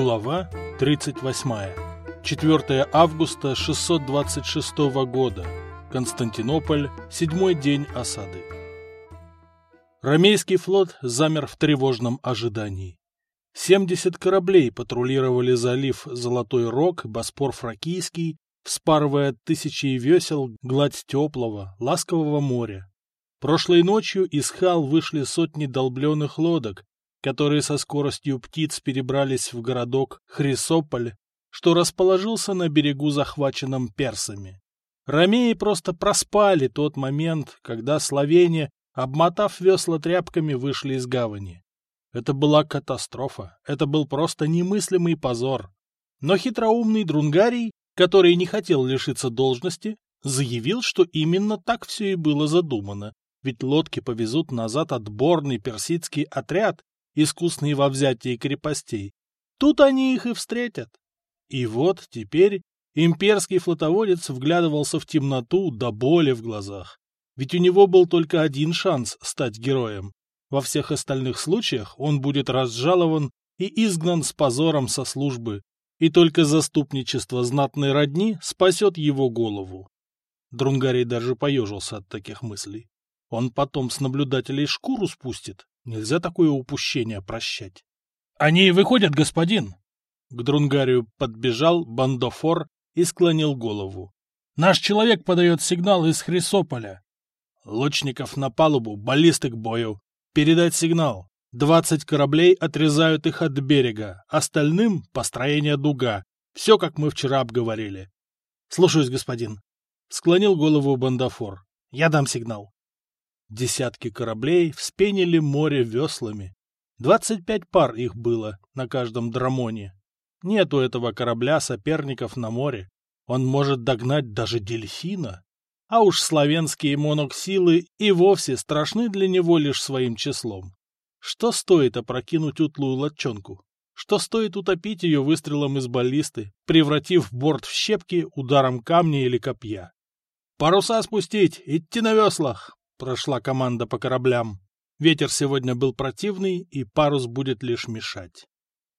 Глава 38. 4 августа 626 года. Константинополь. Седьмой день осады. Ромейский флот замер в тревожном ожидании. 70 кораблей патрулировали залив Золотой Рог, Боспор Фракийский, вспарывая тысячи весел гладь теплого, ласкового моря. Прошлой ночью из Хал вышли сотни долбленных лодок, которые со скоростью птиц перебрались в городок Хрисополь, что расположился на берегу, захваченном персами. Ромеи просто проспали тот момент, когда словения, обмотав весла тряпками, вышли из гавани. Это была катастрофа, это был просто немыслимый позор. Но хитроумный Друнгарий, который не хотел лишиться должности, заявил, что именно так все и было задумано, ведь лодки повезут назад отборный персидский отряд, искусные во взятии крепостей. Тут они их и встретят. И вот теперь имперский флотоводец вглядывался в темноту до боли в глазах. Ведь у него был только один шанс стать героем. Во всех остальных случаях он будет разжалован и изгнан с позором со службы, и только заступничество знатной родни спасет его голову. Друнгарий даже поежился от таких мыслей. Он потом с наблюдателей шкуру спустит. Нельзя такое упущение прощать. — Они выходят, господин! К Друнгарию подбежал Бандофор и склонил голову. — Наш человек подает сигнал из Хрисополя. — Лучников на палубу, баллисты к бою. Передать сигнал. Двадцать кораблей отрезают их от берега, остальным — построение дуга. Все, как мы вчера обговорили. — Слушаюсь, господин. Склонил голову Бандафор. — Я дам сигнал. Десятки кораблей вспенили море веслами. Двадцать пять пар их было на каждом драмоне. Нет у этого корабля соперников на море. Он может догнать даже дельфина. А уж славянские моноксилы и вовсе страшны для него лишь своим числом. Что стоит опрокинуть утлую лодчонку? Что стоит утопить ее выстрелом из баллисты, превратив борт в щепки ударом камня или копья? «Паруса спустить! Идти на веслах!» Прошла команда по кораблям. Ветер сегодня был противный, и парус будет лишь мешать.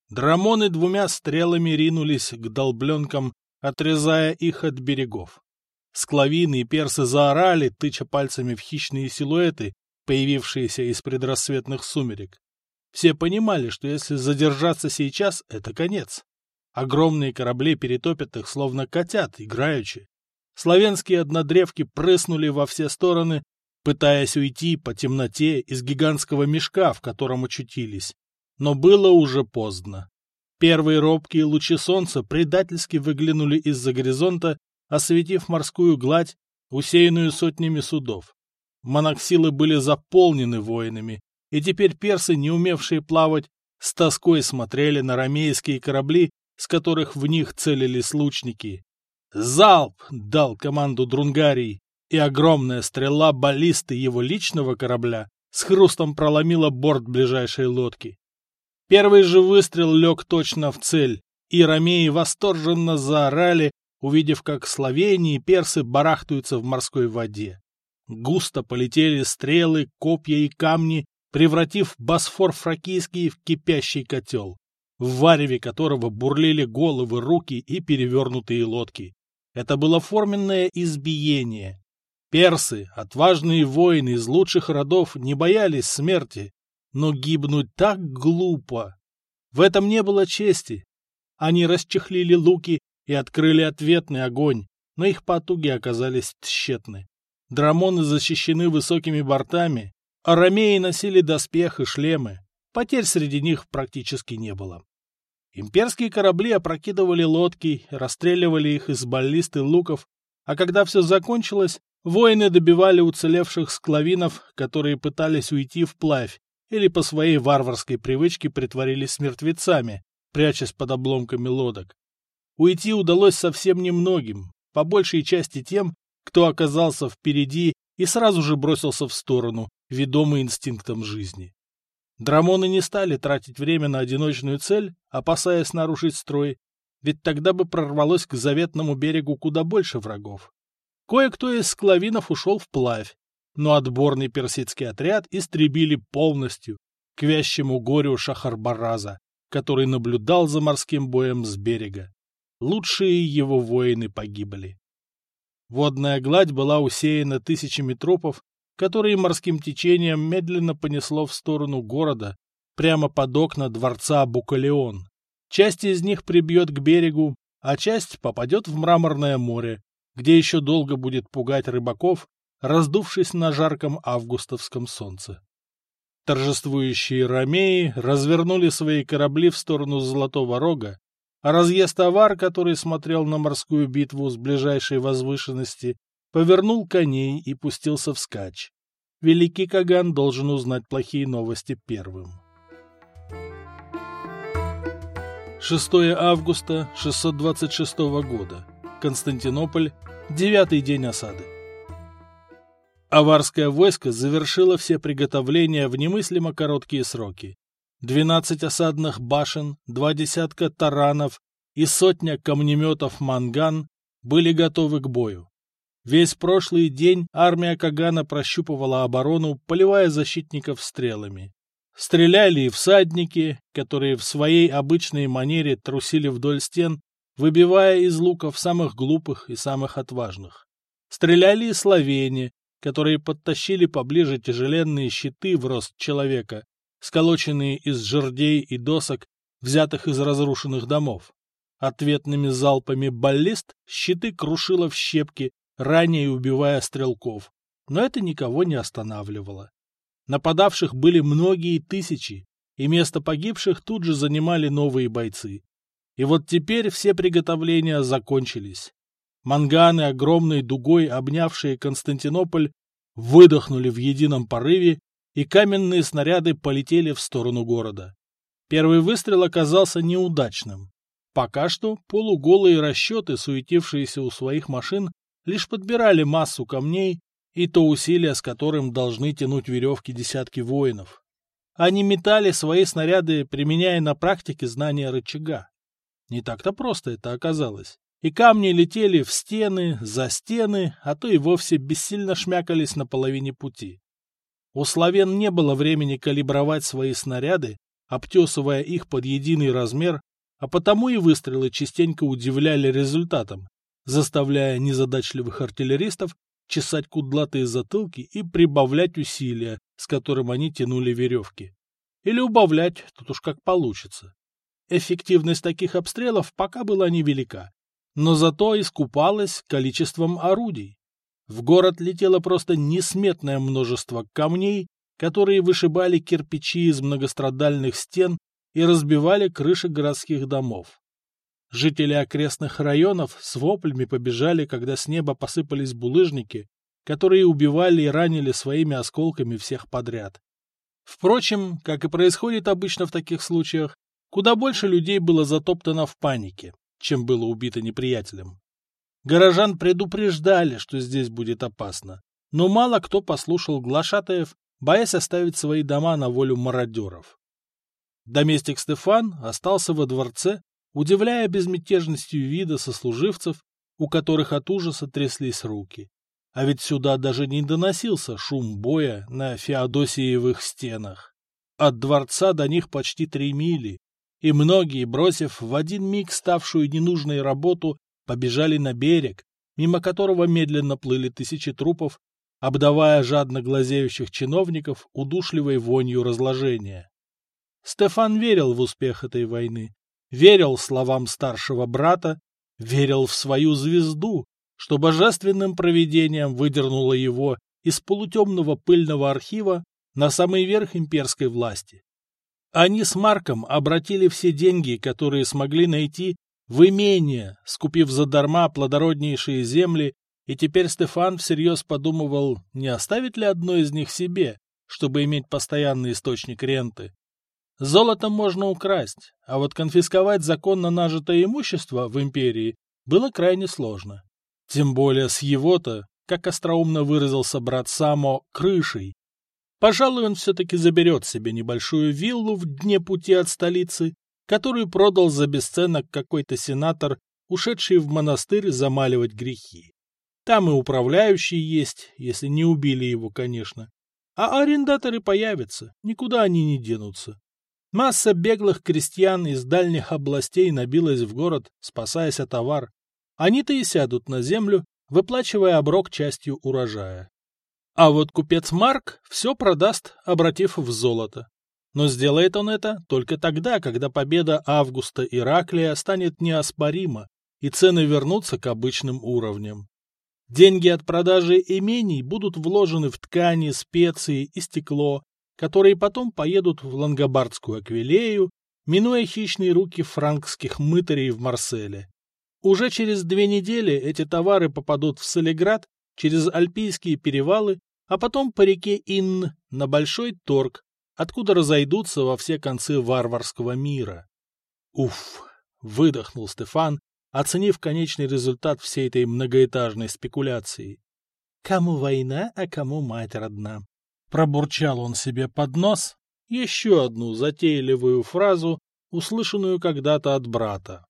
Драмоны двумя стрелами ринулись к долбленкам, отрезая их от берегов. Склавины и персы заорали, тыча пальцами в хищные силуэты, появившиеся из предрассветных сумерек. Все понимали, что если задержаться сейчас, это конец. Огромные корабли перетопят их, словно котят, играючи. Славянские однодревки прыснули во все стороны, пытаясь уйти по темноте из гигантского мешка, в котором очутились. Но было уже поздно. Первые робкие лучи солнца предательски выглянули из-за горизонта, осветив морскую гладь, усеянную сотнями судов. Моноксилы были заполнены воинами, и теперь персы, не умевшие плавать, с тоской смотрели на ромейские корабли, с которых в них целились лучники. «Залп!» — дал команду Друнгарий, и огромная стрела баллисты его личного корабля с хрустом проломила борт ближайшей лодки. Первый же выстрел лег точно в цель, и ромеи восторженно заорали, увидев, как словении и персы барахтаются в морской воде. Густо полетели стрелы, копья и камни, превратив Босфор фракийский в кипящий котел, в вареве которого бурлили головы, руки и перевернутые лодки. Это было форменное избиение, Персы, отважные воины из лучших родов, не боялись смерти, но гибнуть так глупо. В этом не было чести. Они расчехлили луки и открыли ответный огонь, но их потуги оказались тщетны. Драмоны защищены высокими бортами, а ромеи носили доспех и шлемы. Потерь среди них практически не было. Имперские корабли опрокидывали лодки, расстреливали их из баллист и луков, а когда все закончилось, Воины добивали уцелевших склавинов, которые пытались уйти вплавь или по своей варварской привычке притворились мертвецами, прячась под обломками лодок. Уйти удалось совсем немногим, по большей части тем, кто оказался впереди и сразу же бросился в сторону, ведомый инстинктом жизни. Драмоны не стали тратить время на одиночную цель, опасаясь нарушить строй, ведь тогда бы прорвалось к заветному берегу куда больше врагов. Кое-кто из склавинов ушел вплавь, но отборный персидский отряд истребили полностью, к вящему горю Шахарбараза, который наблюдал за морским боем с берега. Лучшие его воины погибли. Водная гладь была усеяна тысячами трупов, которые морским течением медленно понесло в сторону города, прямо под окна дворца Букалеон. Часть из них прибьет к берегу, а часть попадет в мраморное море, где еще долго будет пугать рыбаков, раздувшись на жарком августовском солнце. Торжествующие ромеи развернули свои корабли в сторону Золотого Рога, а разъезд-товар, который смотрел на морскую битву с ближайшей возвышенности, повернул коней и пустился вскачь. Великий Каган должен узнать плохие новости первым. 6 августа 626 года. Константинополь. Девятый день осады. Аварское войско завершило все приготовления в немыслимо короткие сроки. Двенадцать осадных башен, два десятка таранов и сотня камнеметов «Манган» были готовы к бою. Весь прошлый день армия Кагана прощупывала оборону, поливая защитников стрелами. Стреляли и всадники, которые в своей обычной манере трусили вдоль стен, выбивая из луков самых глупых и самых отважных. Стреляли и словени, которые подтащили поближе тяжеленные щиты в рост человека, сколоченные из жердей и досок, взятых из разрушенных домов. Ответными залпами баллист щиты крушило в щепки, ранее убивая стрелков, но это никого не останавливало. Нападавших были многие тысячи, и место погибших тут же занимали новые бойцы. И вот теперь все приготовления закончились. Манганы, огромной дугой обнявшие Константинополь, выдохнули в едином порыве, и каменные снаряды полетели в сторону города. Первый выстрел оказался неудачным. Пока что полуголые расчеты, суетившиеся у своих машин, лишь подбирали массу камней и то усилие, с которым должны тянуть веревки десятки воинов. Они метали свои снаряды, применяя на практике знания рычага. Не так-то просто это оказалось и камни летели в стены, за стены, а то и вовсе бессильно шмякались на половине пути. У славян не было времени калибровать свои снаряды, обтесывая их под единый размер, а потому и выстрелы частенько удивляли результатом, заставляя незадачливых артиллеристов чесать кудлатые затылки и прибавлять усилия, с которым они тянули веревки. Или убавлять, тут уж как получится. Эффективность таких обстрелов пока была невелика, но зато искупалась количеством орудий. В город летело просто несметное множество камней, которые вышибали кирпичи из многострадальных стен и разбивали крыши городских домов. Жители окрестных районов с воплями побежали, когда с неба посыпались булыжники, которые убивали и ранили своими осколками всех подряд. Впрочем, как и происходит обычно в таких случаях, куда больше людей было затоптано в панике чем было убито неприятелем. Горожан предупреждали, что здесь будет опасно, но мало кто послушал глашатаев, боясь оставить свои дома на волю мародеров. Доместик Стефан остался во дворце, удивляя безмятежностью вида сослуживцев, у которых от ужаса тряслись руки. А ведь сюда даже не доносился шум боя на Феодосиевых стенах. От дворца до них почти три мили, и многие, бросив в один миг ставшую ненужной работу, побежали на берег, мимо которого медленно плыли тысячи трупов, обдавая жадно глазеющих чиновников удушливой вонью разложения. Стефан верил в успех этой войны, верил словам старшего брата, верил в свою звезду, что божественным провидением выдернуло его из полутемного пыльного архива на самый верх имперской власти. Они с Марком обратили все деньги, которые смогли найти, в имение, скупив задарма плодороднейшие земли, и теперь Стефан всерьез подумывал, не оставить ли одно из них себе, чтобы иметь постоянный источник ренты. Золото можно украсть, а вот конфисковать законно нажитое имущество в империи было крайне сложно. Тем более с его-то, как остроумно выразился брат Само, крышей, Пожалуй, он все-таки заберет себе небольшую виллу в дне пути от столицы, которую продал за бесценок какой-то сенатор, ушедший в монастырь замаливать грехи. Там и управляющий есть, если не убили его, конечно. А арендаторы появятся, никуда они не денутся. Масса беглых крестьян из дальних областей набилась в город, спасаясь от товар. Они-то и сядут на землю, выплачивая оброк частью урожая. А вот купец Марк все продаст, обратив в золото. Но сделает он это только тогда, когда победа Августа Ираклия станет неоспорима, и цены вернутся к обычным уровням. Деньги от продажи имений будут вложены в ткани, специи и стекло, которые потом поедут в Лангобардскую Аквилею, минуя хищные руки франкских мытарей в Марселе. Уже через две недели эти товары попадут в Солиград через Альпийские перевалы, а потом по реке Инн на Большой торг, откуда разойдутся во все концы варварского мира. Уф! Выдохнул Стефан, оценив конечный результат всей этой многоэтажной спекуляции. Кому война, а кому мать родна. Пробурчал он себе под нос еще одну затейливую фразу, услышанную когда-то от брата.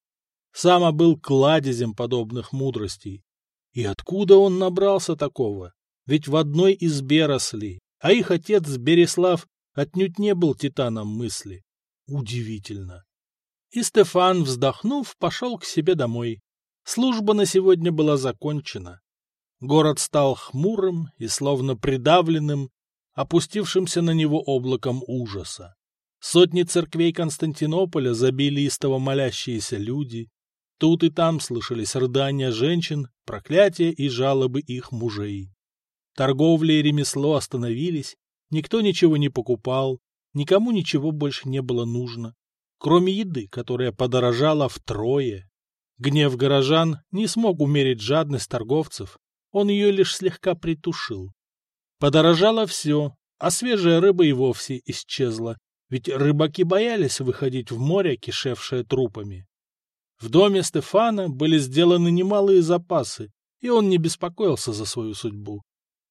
Сама был кладезем подобных мудростей. И откуда он набрался такого? Ведь в одной избе росли, а их отец Береслав отнюдь не был титаном мысли. Удивительно. И Стефан, вздохнув, пошел к себе домой. Служба на сегодня была закончена. Город стал хмурым и словно придавленным, опустившимся на него облаком ужаса. Сотни церквей Константинополя забили истово молящиеся люди. Тут и там слышались рыдания женщин, проклятия и жалобы их мужей. Торговля и ремесло остановились, никто ничего не покупал, никому ничего больше не было нужно, кроме еды, которая подорожала втрое. Гнев горожан не смог умерить жадность торговцев, он ее лишь слегка притушил. Подорожало все, а свежая рыба и вовсе исчезла, ведь рыбаки боялись выходить в море, кишевшее трупами. В доме Стефана были сделаны немалые запасы, и он не беспокоился за свою судьбу.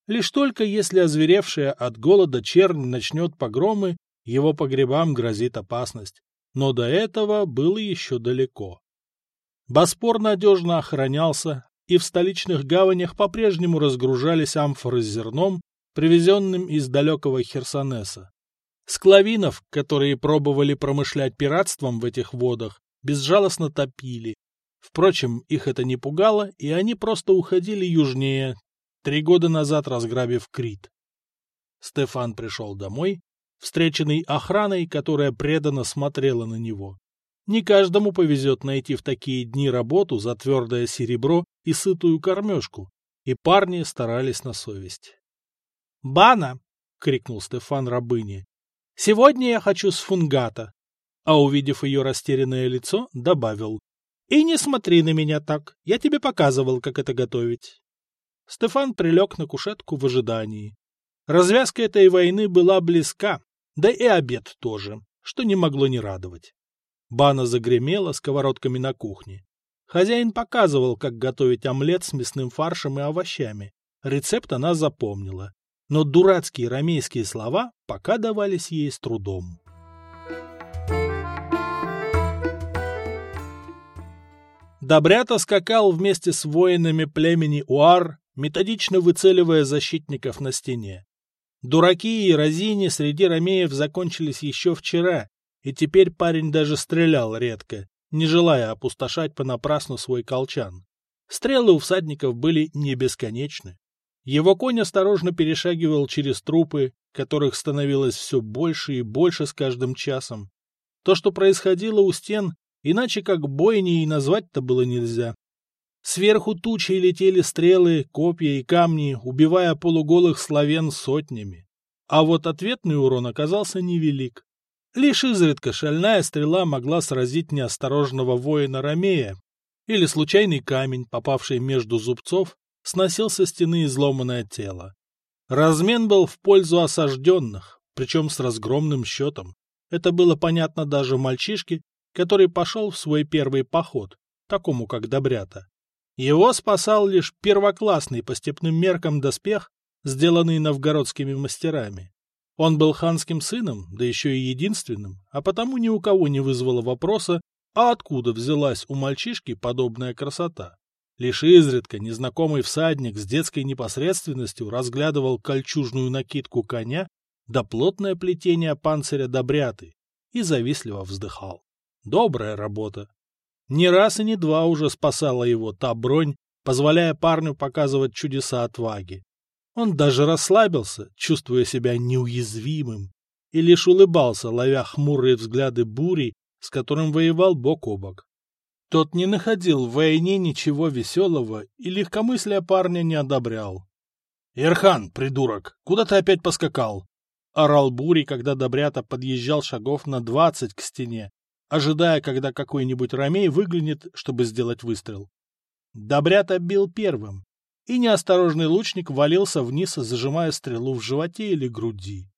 Лишь только если озверевшая от голода чернь начнет погромы, его погребам грозит опасность. Но до этого было еще далеко. Боспор надежно охранялся, и в столичных гаванях по-прежнему разгружались амфоры с зерном, привезенным из далекого Херсонеса. Склавинов, которые пробовали промышлять пиратством в этих водах, безжалостно топили. Впрочем, их это не пугало, и они просто уходили южнее, три года назад разграбив Крит. Стефан пришел домой, встреченный охраной, которая преданно смотрела на него. Не каждому повезет найти в такие дни работу за твердое серебро и сытую кормежку, и парни старались на совесть. «Бана!» — крикнул Стефан рабыне. «Сегодня я хочу с фунгата!» А увидев ее растерянное лицо, добавил. «И не смотри на меня так, я тебе показывал, как это готовить». Стефан прилег на кушетку в ожидании. Развязка этой войны была близка, да и обед тоже, что не могло не радовать. Бана загремела сковородками на кухне. Хозяин показывал, как готовить омлет с мясным фаршем и овощами. Рецепт она запомнила но дурацкие ромейские слова пока давались ей с трудом. Добрята скакал вместе с воинами племени Уар, методично выцеливая защитников на стене. Дураки и разини среди ромеев закончились еще вчера, и теперь парень даже стрелял редко, не желая опустошать понапрасну свой колчан. Стрелы у всадников были не бесконечны. Его конь осторожно перешагивал через трупы, которых становилось все больше и больше с каждым часом. То, что происходило у стен, иначе как бойней и назвать-то было нельзя. Сверху тучей летели стрелы, копья и камни, убивая полуголых славян сотнями. А вот ответный урон оказался невелик. Лишь изредка шальная стрела могла сразить неосторожного воина Ромея, или случайный камень, попавший между зубцов, сносил со стены изломанное тело. Размен был в пользу осажденных, причем с разгромным счетом. Это было понятно даже мальчишке, который пошел в свой первый поход, такому как Добрята. Его спасал лишь первоклассный по степным меркам доспех, сделанный новгородскими мастерами. Он был ханским сыном, да еще и единственным, а потому ни у кого не вызвало вопроса, а откуда взялась у мальчишки подобная красота. Лишь изредка незнакомый всадник с детской непосредственностью разглядывал кольчужную накидку коня да плотное плетение панциря добряты, и завистливо вздыхал. Добрая работа. Не раз и не два уже спасала его та бронь, позволяя парню показывать чудеса отваги. Он даже расслабился, чувствуя себя неуязвимым, и лишь улыбался, ловя хмурые взгляды бури, с которым воевал бок о бок. Тот не находил в войне ничего веселого и легкомыслия парня не одобрял. — Ирхан, придурок, куда ты опять поскакал? — орал Бури, когда Добрята подъезжал шагов на двадцать к стене, ожидая, когда какой-нибудь ромей выглянет, чтобы сделать выстрел. Добрята бил первым, и неосторожный лучник валился вниз, зажимая стрелу в животе или груди.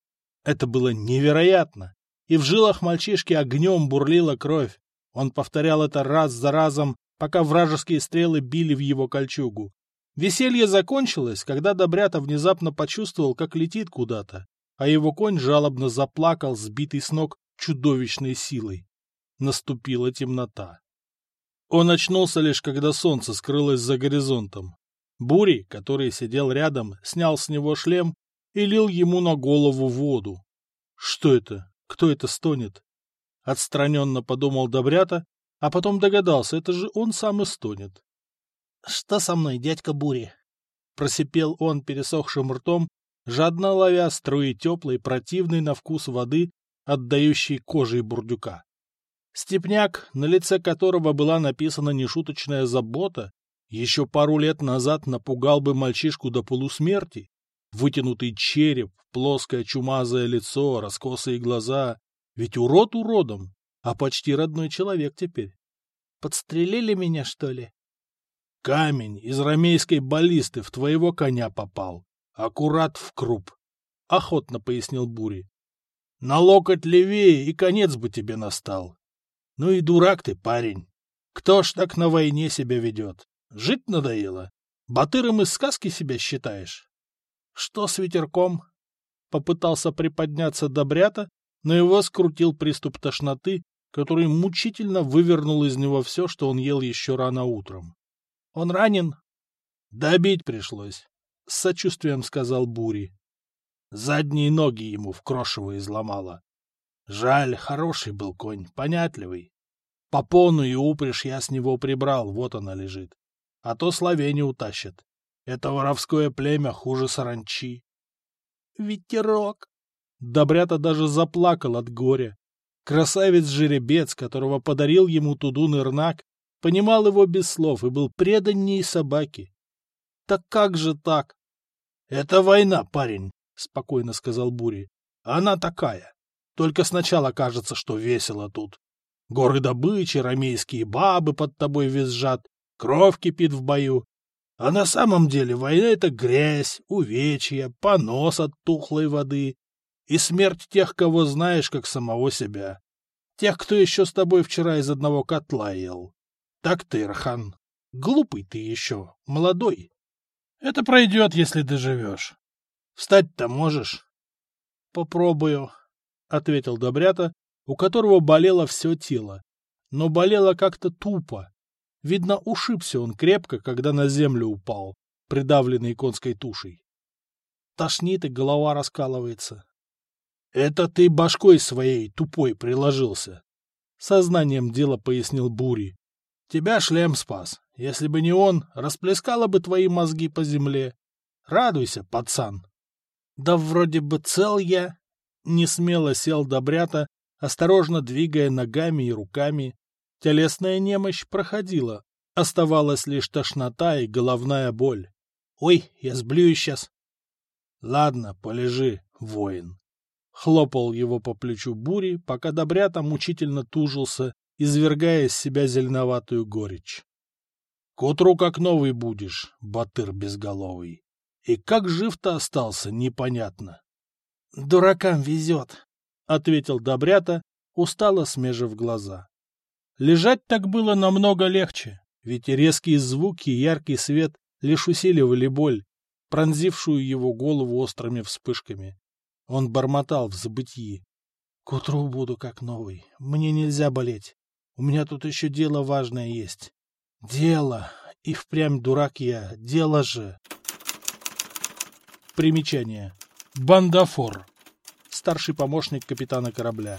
Это было невероятно, и в жилах мальчишки огнем бурлила кровь. Он повторял это раз за разом, пока вражеские стрелы били в его кольчугу. Веселье закончилось, когда Добрята внезапно почувствовал, как летит куда-то, а его конь жалобно заплакал, сбитый с ног чудовищной силой. Наступила темнота. Он очнулся лишь, когда солнце скрылось за горизонтом. Бури, который сидел рядом, снял с него шлем и лил ему на голову воду. Что это? Кто это стонет? Отстраненно подумал Добрята, а потом догадался, это же он сам и стонет. — Что со мной, дядька Бури? — просипел он пересохшим ртом, жадно ловя струи теплой, противной на вкус воды, отдающей кожей бурдюка. Степняк, на лице которого была написана нешуточная забота, еще пару лет назад напугал бы мальчишку до полусмерти. Вытянутый череп, плоское чумазое лицо, раскосые глаза. Ведь урод уродом, а почти родной человек теперь. Подстрелили меня, что ли? Камень из ромейской баллисты в твоего коня попал. Аккурат в круп. Охотно пояснил Бури. На локоть левее, и конец бы тебе настал. Ну и дурак ты, парень. Кто ж так на войне себя ведет? Жить надоело? Батыром из сказки себя считаешь? Что с ветерком? Попытался приподняться Добрята, но его скрутил приступ тошноты, который мучительно вывернул из него все, что он ел еще рано утром. Он ранен? Добить пришлось, — с сочувствием сказал Бури. Задние ноги ему в крошево изломало. Жаль, хороший был конь, понятливый. Попону и упряжь я с него прибрал, вот она лежит. А то словени утащат. Это воровское племя хуже саранчи. Ветерок! Добрята даже заплакал от горя. Красавец-жеребец, которого подарил ему Тудун Ирнак, понимал его без слов и был преданней собаки. Так как же так? — Это война, парень, — спокойно сказал Бури. — Она такая. Только сначала кажется, что весело тут. Горы добычи, рамейские бабы под тобой визжат, кровь кипит в бою. А на самом деле война — это грязь, увечья, понос от тухлой воды и смерть тех, кого знаешь, как самого себя. Тех, кто еще с тобой вчера из одного котла ел. Так ты, Ирхан, глупый ты еще, молодой. Это пройдет, если доживешь. Встать-то можешь? — Попробую, — ответил Добрята, у которого болело все тело. Но болело как-то тупо. Видно, ушибся он крепко, когда на землю упал, придавленный конской тушей. Тошнит и голова раскалывается. — Это ты башкой своей тупой приложился, — сознанием дела пояснил Бури. — Тебя шлем спас. Если бы не он, расплескало бы твои мозги по земле. Радуйся, пацан. — Да вроде бы цел я. Не смело сел Добрята, осторожно двигая ногами и руками. Телесная немощь проходила. Оставалась лишь тошнота и головная боль. Ой, я сблюю сейчас. Ладно, полежи, воин. Хлопал его по плечу бури, пока Добрята мучительно тужился, извергая из себя зеленоватую горечь. К утру как новый будешь, батыр безголовый. И как жив-то остался, непонятно. — Дуракам везет, — ответил Добрята, устало смежив глаза. Лежать так было намного легче, ведь резкие звуки и яркий свет лишь усиливали боль, пронзившую его голову острыми вспышками. Он бормотал в забытии. — К утру буду как новый. Мне нельзя болеть. У меня тут еще дело важное есть. Дело. И впрямь дурак я. Дело же. Примечание. Бандафор. Старший помощник капитана корабля.